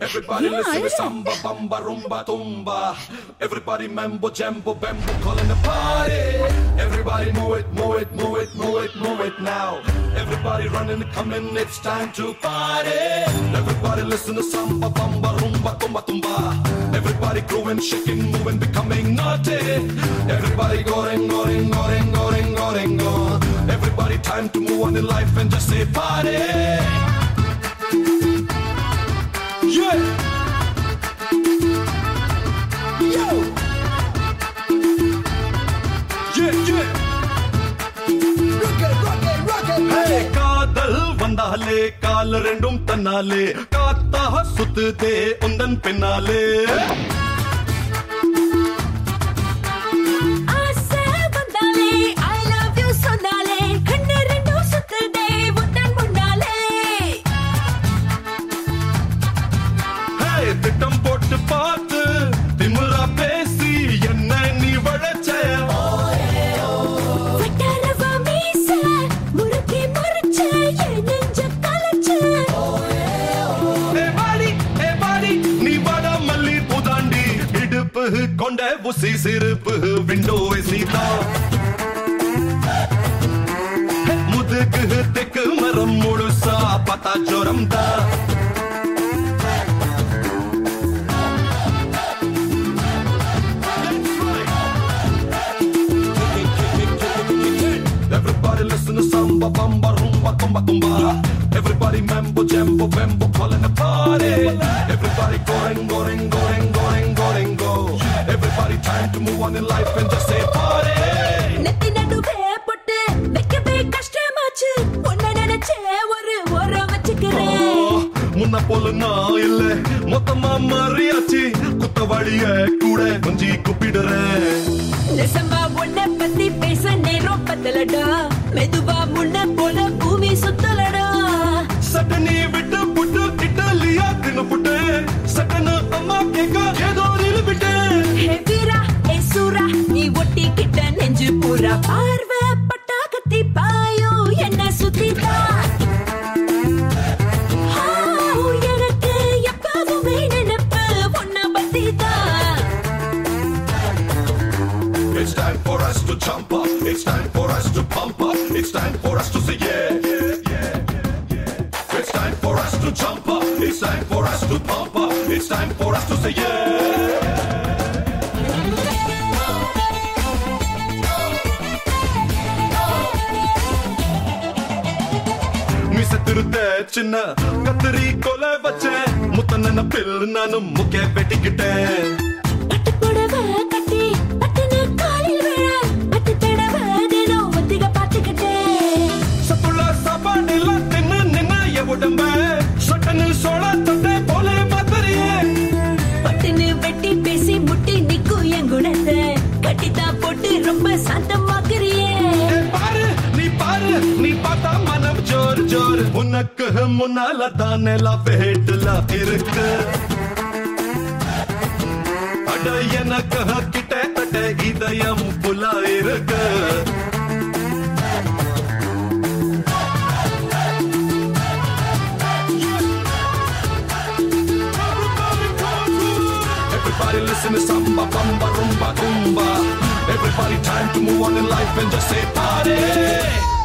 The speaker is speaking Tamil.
Everybody listen to samba, bamba, rumba, tumba. Everybody mambo, jambo, bambo, calling the party. Everybody move it, move it, move it, move it, move it now. Everybody running, coming, it's time to party. Everybody listen to samba, bamba, rumba, tumba, tumba. Everybody growing, shaking, moving, becoming naughty. Everybody going, going, going, going, going, going. Everybody time to move on in life and just say party. காதல் வந்தாலே கால் ரெண்டும் தன்னாலே. காத்தாக சுத்துதே உந்தன் பின்னாலே ஆசை வந்தாலே I கொண்ட உசி சிரிப்பு விண்டோவை சீதா முதுகு தெக்கு மரம் முழுசா பார்த்தா ஜோரம் தா Everybody listen to samba, bamba, rumba, tumba, tumba. Everybody mambo, jambo, bambo, calling a party. Everybody goreng, goreng, goreng, goreng. In life and just say party. நெத்தி நடுவே போட்டு வைக்கவே கஷ்டமாச்சு. உன்னை நினைச்சே ஒரு ஓரம் வச்சுக்கிறேன். முன்ன போல நான் இல்ல. மொத்தமா மாறியாச்சு. குத்தவாளிய கூட கொஞ்சி கூப்பிடுறேன். நெசமா உன்னை பத்தி பேச நேரம் பத்தலடா. மெதுவா முன்ன ஒட்டிக்கிட்ட நெஞ்சு பூரா பார்வை பட்டாகத்தி பாயோ என்ன சுத்திதா It's time for us to jump up. It's time for us to pump up. It's time for us to say yeah. yeah, yeah, yeah, yeah. It's time for us to jump up. It's time for us to pump up. It's time for us to say yeah. திருத்த சின்ன கத்திரி கொலை வச்சேன். முத்தன பில் நானும் முக்கிய வெட்டிக்கிட்டேன் உடம்ப சட்டனில் சோழ தொட்டை போல மாத்தறியே பட்டுன்னு வெட்டி பேசி முட்டி நிக்கும் என் குணத்தை. கட்டித்தான் போட்டு ரொம்ப சாந்தமாக்குறியே ஜோர் உனக்கு முன்னால தானே வேட்டுல இருக்கு அட எனக்கு கிட்ட தட்ட இதயம் புலா இருக்கு Everybody listen to samba, bamba, rumba, rumba. Everybody time to move on in life and just say party.